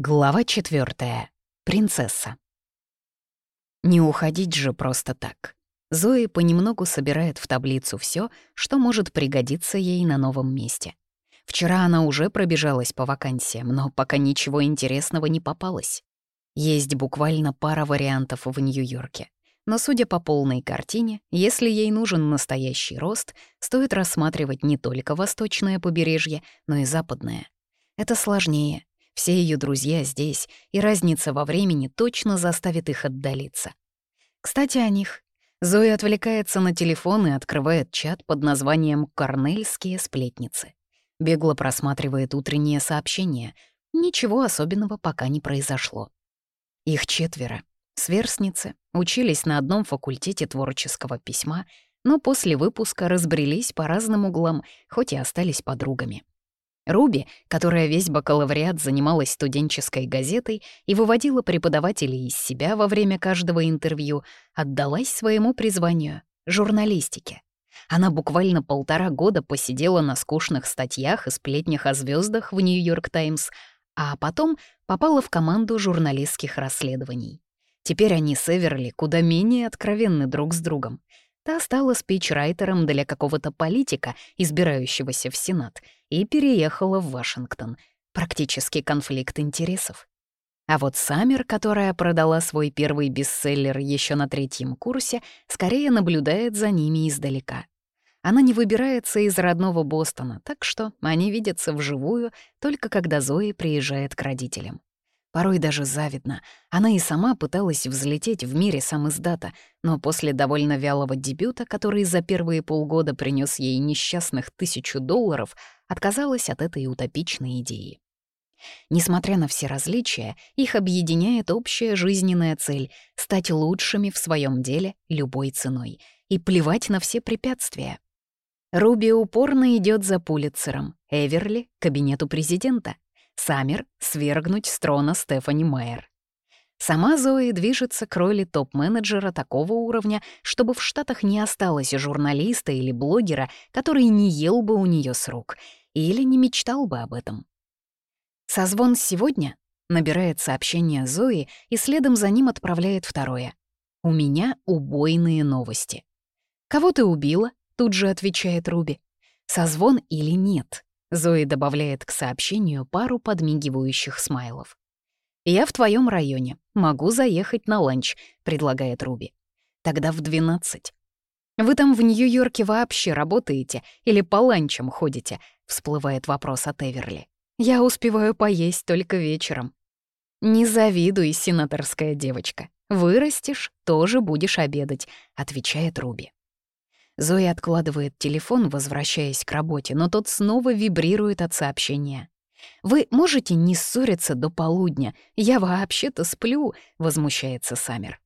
Глава четвертая. Принцесса. Не уходить же просто так. Зои понемногу собирает в таблицу все, что может пригодиться ей на новом месте. Вчера она уже пробежалась по вакансиям, но пока ничего интересного не попалось. Есть буквально пара вариантов в Нью-Йорке. Но судя по полной картине, если ей нужен настоящий рост, стоит рассматривать не только восточное побережье, но и западное. Это сложнее, все ее друзья здесь, и разница во времени точно заставит их отдалиться. Кстати, о них. Зоя отвлекается на телефон и открывает чат под названием «Корнельские сплетницы». Бегло просматривает утренние сообщения. Ничего особенного пока не произошло. Их четверо. Сверстницы учились на одном факультете творческого письма, но после выпуска разбрелись по разным углам, хоть и остались подругами. Руби, которая весь бакалавриат занималась студенческой газетой и выводила преподавателей из себя во время каждого интервью, отдалась своему призванию — журналистике. Она буквально полтора года посидела на скучных статьях и сплетнях о звездах в «Нью-Йорк Таймс», а потом попала в команду журналистских расследований. Теперь они с Эверли куда менее откровенны друг с другом. Та стала спичрайтером для какого-то политика, избирающегося в Сенат, и переехала в Вашингтон. Практически конфликт интересов. А вот Саммер, которая продала свой первый бестселлер еще на третьем курсе, скорее наблюдает за ними издалека. Она не выбирается из родного Бостона, так что они видятся вживую только когда Зои приезжает к родителям. Порой даже завидно. Она и сама пыталась взлететь в мире сам издата, но после довольно вялого дебюта, который за первые полгода принес ей несчастных тысячу долларов, отказалась от этой утопичной идеи. Несмотря на все различия, их объединяет общая жизненная цель — стать лучшими в своем деле любой ценой и плевать на все препятствия. Руби упорно идет за Пулитцером, Эверли — кабинету президента — Саммер — свергнуть с трона Стефани Майер. Сама Зои движется к роли топ-менеджера такого уровня, чтобы в Штатах не осталось журналиста или блогера, который не ел бы у нее с рук или не мечтал бы об этом. Созвон сегодня набирает сообщение Зои и следом за ним отправляет второе. «У меня убойные новости». «Кого ты убила?» — тут же отвечает Руби. «Созвон или нет?» Зои добавляет к сообщению пару подмигивающих смайлов. «Я в твоем районе. Могу заехать на ланч», — предлагает Руби. «Тогда в 12. «Вы там в Нью-Йорке вообще работаете или по ланчам ходите?» — всплывает вопрос от Эверли. «Я успеваю поесть только вечером». «Не завидуй, сенаторская девочка. Вырастешь, тоже будешь обедать», — отвечает Руби. Зоя откладывает телефон, возвращаясь к работе, но тот снова вибрирует от сообщения. «Вы можете не ссориться до полудня? Я вообще-то сплю», — возмущается Саммер.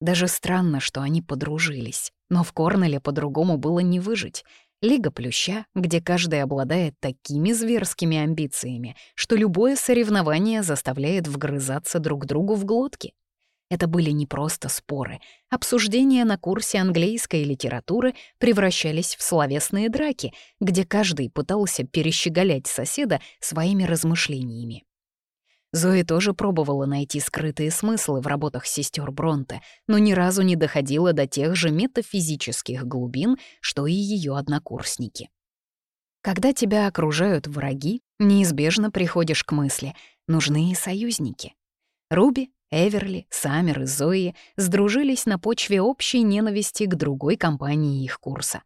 Даже странно, что они подружились, но в Корнеле по-другому было не выжить. Лига Плюща, где каждый обладает такими зверскими амбициями, что любое соревнование заставляет вгрызаться друг другу в глотки. Это были не просто споры. Обсуждения на курсе английской литературы превращались в словесные драки, где каждый пытался перещеголять соседа своими размышлениями. Зои тоже пробовала найти скрытые смыслы в работах сестер Бронте, но ни разу не доходила до тех же метафизических глубин, что и ее однокурсники. Когда тебя окружают враги, неизбежно приходишь к мысли «нужны союзники». Руби Эверли, Саммер и Зои сдружились на почве общей ненависти к другой компании их курса.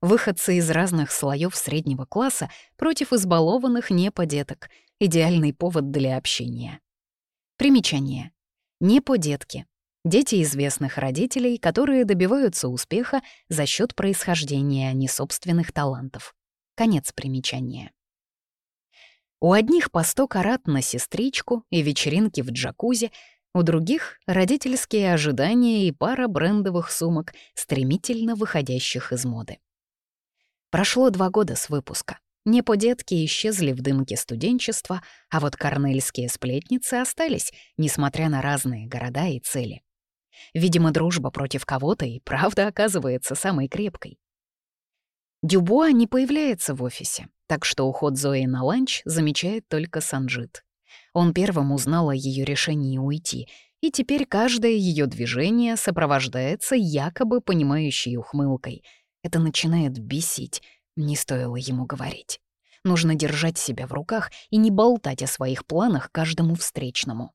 Выходцы из разных слоев среднего класса против избалованных неподеток — идеальный повод для общения. Примечание. Неподетки — дети известных родителей, которые добиваются успеха за счет происхождения, а не собственных талантов. Конец примечания. У одних по сто карат на сестричку и вечеринки в джакузи, у других — родительские ожидания и пара брендовых сумок, стремительно выходящих из моды. Прошло два года с выпуска. Неподетки исчезли в дымке студенчества, а вот корнельские сплетницы остались, несмотря на разные города и цели. Видимо, дружба против кого-то и правда оказывается самой крепкой. Дюбуа не появляется в офисе, так что уход Зои на ланч замечает только Санжит. Он первым узнал о ее решении уйти, и теперь каждое ее движение сопровождается якобы понимающей ухмылкой. Это начинает бесить, не стоило ему говорить. Нужно держать себя в руках и не болтать о своих планах каждому встречному.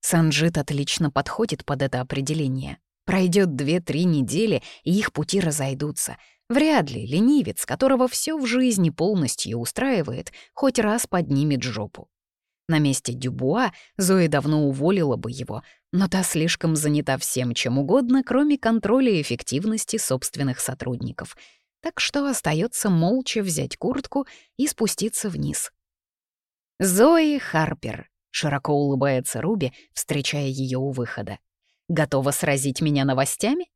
Санджит отлично подходит под это определение. Пройдет две-три недели, и их пути разойдутся. Вряд ли ленивец, которого все в жизни полностью устраивает, хоть раз поднимет жопу. На месте Дюбуа Зои давно уволила бы его, но та слишком занята всем чем угодно, кроме контроля эффективности собственных сотрудников. Так что остается молча взять куртку и спуститься вниз. Зои Харпер, широко улыбается Руби, встречая ее у выхода. Готова сразить меня новостями?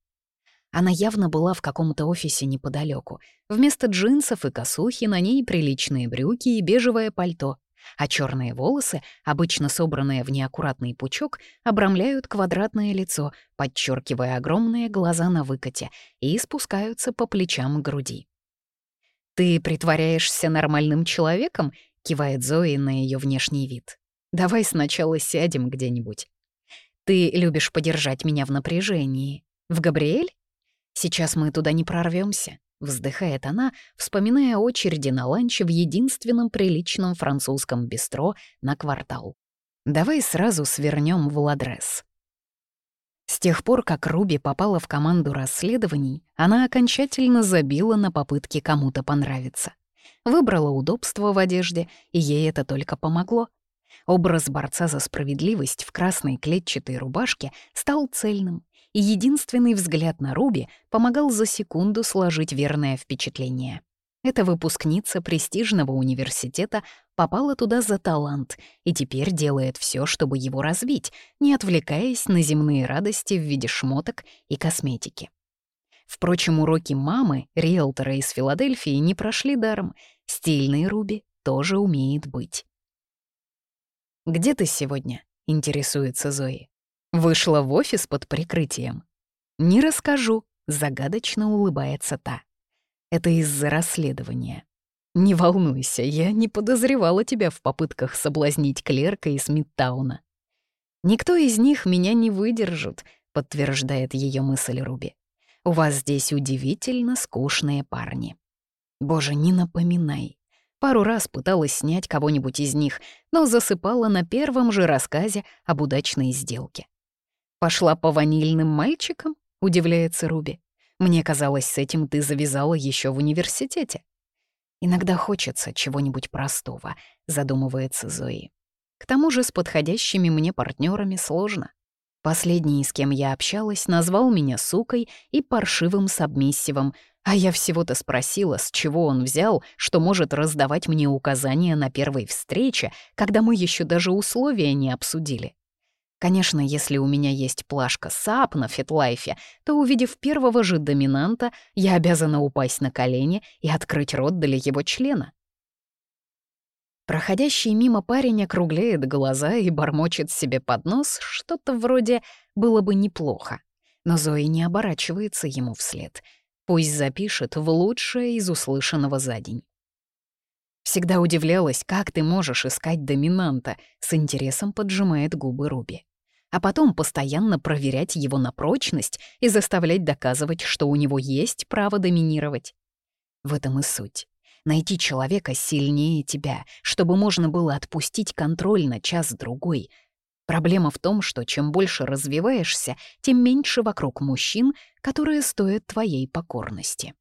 Она явно была в каком-то офисе неподалеку. Вместо джинсов и косухи на ней приличные брюки и бежевое пальто, а черные волосы, обычно собранные в неаккуратный пучок, обрамляют квадратное лицо, подчеркивая огромные глаза на выкате, и спускаются по плечам и груди. «Ты притворяешься нормальным человеком?» — кивает Зои на ее внешний вид. «Давай сначала сядем где-нибудь». Ты любишь подержать меня в напряжении. В Габриэль? Сейчас мы туда не прорвемся, вздыхает она, вспоминая очереди на ланч в единственном приличном французском бистро на квартал. Давай сразу свернем в Ладрес. С тех пор, как Руби попала в команду расследований, она окончательно забила на попытки кому-то понравиться. Выбрала удобство в одежде, и ей это только помогло. Образ борца за справедливость в красной клетчатой рубашке стал цельным, и единственный взгляд на Руби помогал за секунду сложить верное впечатление. Эта выпускница престижного университета попала туда за талант и теперь делает все, чтобы его развить, не отвлекаясь на земные радости в виде шмоток и косметики. Впрочем, уроки мамы, риэлтора из Филадельфии, не прошли даром. Стильный Руби тоже умеет быть. «Где ты сегодня?» — интересуется Зои. «Вышла в офис под прикрытием». «Не расскажу», — загадочно улыбается та. «Это из-за расследования. Не волнуйся, я не подозревала тебя в попытках соблазнить клерка из Мидтауна. Никто из них меня не выдержит», — подтверждает ее мысль Руби. «У вас здесь удивительно скучные парни». «Боже, не напоминай. Пару раз пыталась снять кого-нибудь из них, но засыпала на первом же рассказе об удачной сделке. «Пошла по ванильным мальчикам?» — удивляется Руби. «Мне казалось, с этим ты завязала еще в университете». «Иногда хочется чего-нибудь простого», — задумывается Зои. «К тому же с подходящими мне партнерами сложно. Последний, с кем я общалась, назвал меня сукой и паршивым сабмиссивом, а я всего-то спросила, с чего он взял, что может раздавать мне указания на первой встрече, когда мы еще даже условия не обсудили. Конечно, если у меня есть плашка саб на Фетлайфе, то, увидев первого же доминанта, я обязана упасть на колени и открыть рот для его члена. Проходящий мимо парень округляет глаза и бормочет себе под нос что-то вроде «было бы неплохо». Но Зои не оборачивается ему вслед — Пусть запишет в лучшее из услышанного за день. Всегда удивлялась, как ты можешь искать доминанта, с интересом поджимает губы Руби. А потом постоянно проверять его на прочность и заставлять доказывать, что у него есть право доминировать. В этом и суть. Найти человека сильнее тебя, чтобы можно было отпустить контроль на час-другой — Проблема в том, что чем больше развиваешься, тем меньше вокруг мужчин, которые стоят твоей покорности.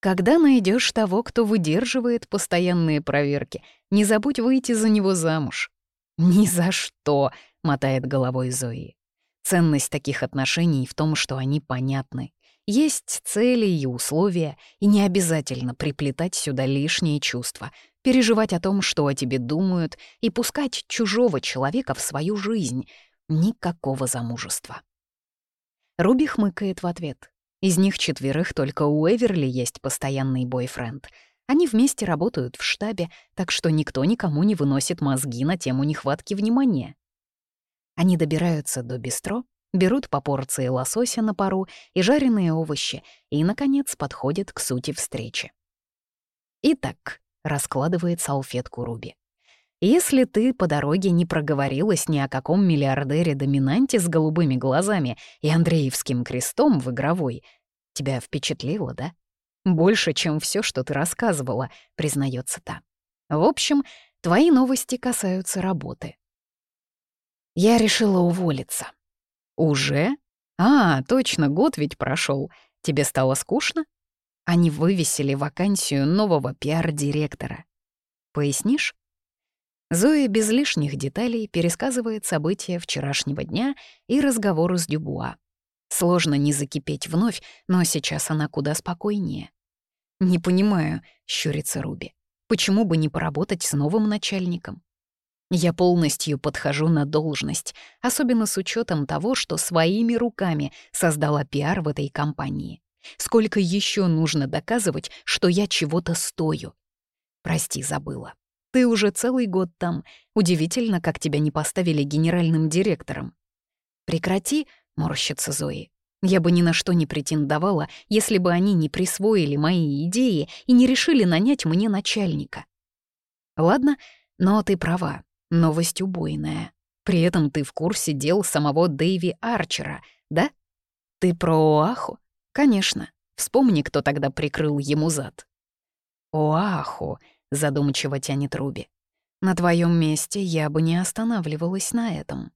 Когда найдешь того, кто выдерживает постоянные проверки, не забудь выйти за него замуж. «Ни за что», — мотает головой Зои. Ценность таких отношений в том, что они понятны. Есть цели и условия, и не обязательно приплетать сюда лишние чувства, переживать о том, что о тебе думают, и пускать чужого человека в свою жизнь. Никакого замужества. Руби хмыкает в ответ. Из них четверых только у Эверли есть постоянный бойфренд. Они вместе работают в штабе, так что никто никому не выносит мозги на тему нехватки внимания. Они добираются до бистро, берут по порции лосося на пару и жареные овощи, и, наконец, подходят к сути встречи. Итак, раскладывает салфетку Руби. Если ты по дороге не проговорилась ни о каком миллиардере-доминанте с голубыми глазами и Андреевским крестом в игровой, тебя впечатлило, да? Больше, чем все, что ты рассказывала, признается та. В общем, твои новости касаются работы. Я решила уволиться. Уже? А, точно, год ведь прошел. Тебе стало скучно? Они вывесили вакансию нового пиар-директора. Пояснишь? Зоя без лишних деталей пересказывает события вчерашнего дня и разговоры с Дюбуа. Сложно не закипеть вновь, но сейчас она куда спокойнее. «Не понимаю», — щурится Руби, — «почему бы не поработать с новым начальником?» Я полностью подхожу на должность, особенно с учетом того, что своими руками создала пиар в этой компании. Сколько еще нужно доказывать, что я чего-то стою? Прости, забыла. Ты уже целый год там. Удивительно, как тебя не поставили генеральным директором. Прекрати, морщится Зои. Я бы ни на что не претендовала, если бы они не присвоили мои идеи и не решили нанять мне начальника. Ладно, но ты права, новость убойная. При этом ты в курсе дел самого Дэйви Арчера, да? Ты про Оаху? Конечно. Вспомни, кто тогда прикрыл ему зад. Оаху, задумчиво тянет Руби. На твоем месте я бы не останавливалась на этом.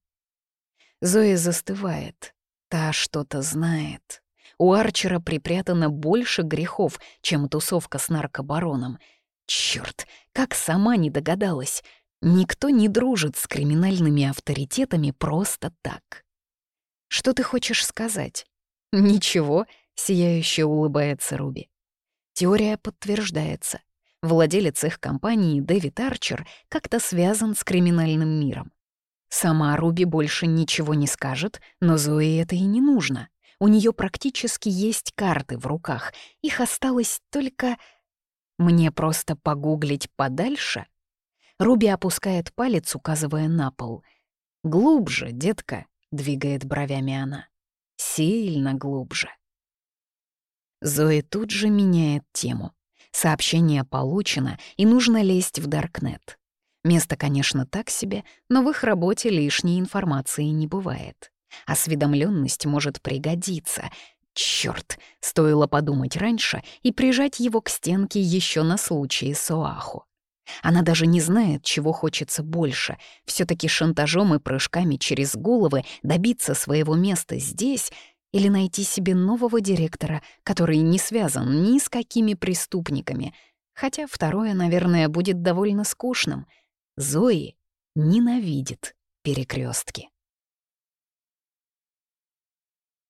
Зоя застывает. Та что-то знает. У Арчера припрятано больше грехов, чем тусовка с наркобароном. Чёрт, как сама не догадалась. Никто не дружит с криминальными авторитетами просто так. Что ты хочешь сказать? Ничего, сияюще улыбается Руби. Теория подтверждается. Владелец их компании Дэвид Арчер как-то связан с криминальным миром. Сама Руби больше ничего не скажет, но Зои это и не нужно. У нее практически есть карты в руках, их осталось только... Мне просто погуглить подальше? Руби опускает палец, указывая на пол. «Глубже, детка», — двигает бровями она. «Сильно глубже». Зои тут же меняет тему. Сообщение получено, и нужно лезть в Даркнет. Место, конечно, так себе, но в их работе лишней информации не бывает. Осведомленность может пригодиться. Черт, стоило подумать раньше и прижать его к стенке еще на случай Соаху. Она даже не знает, чего хочется больше. все таки шантажом и прыжками через головы добиться своего места здесь или найти себе нового директора, который не связан ни с какими преступниками. Хотя второе, наверное, будет довольно скучным — Зои ненавидит перекрестки.